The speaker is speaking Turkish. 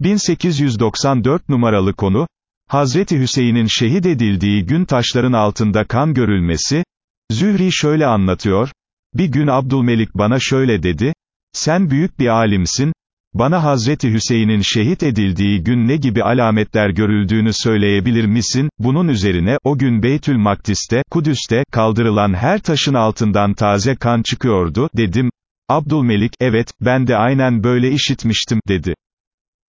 1894 numaralı konu, Hazreti Hüseyin'in şehit edildiği gün taşların altında kan görülmesi, Zühri şöyle anlatıyor, bir gün Abdülmelik bana şöyle dedi, sen büyük bir alimsin, bana Hazreti Hüseyin'in şehit edildiği gün ne gibi alametler görüldüğünü söyleyebilir misin? Bunun üzerine, o gün Beytül Maktis'te, Kudüs'te, kaldırılan her taşın altından taze kan çıkıyordu, dedim. Abdülmelik, evet, ben de aynen böyle işitmiştim, dedi.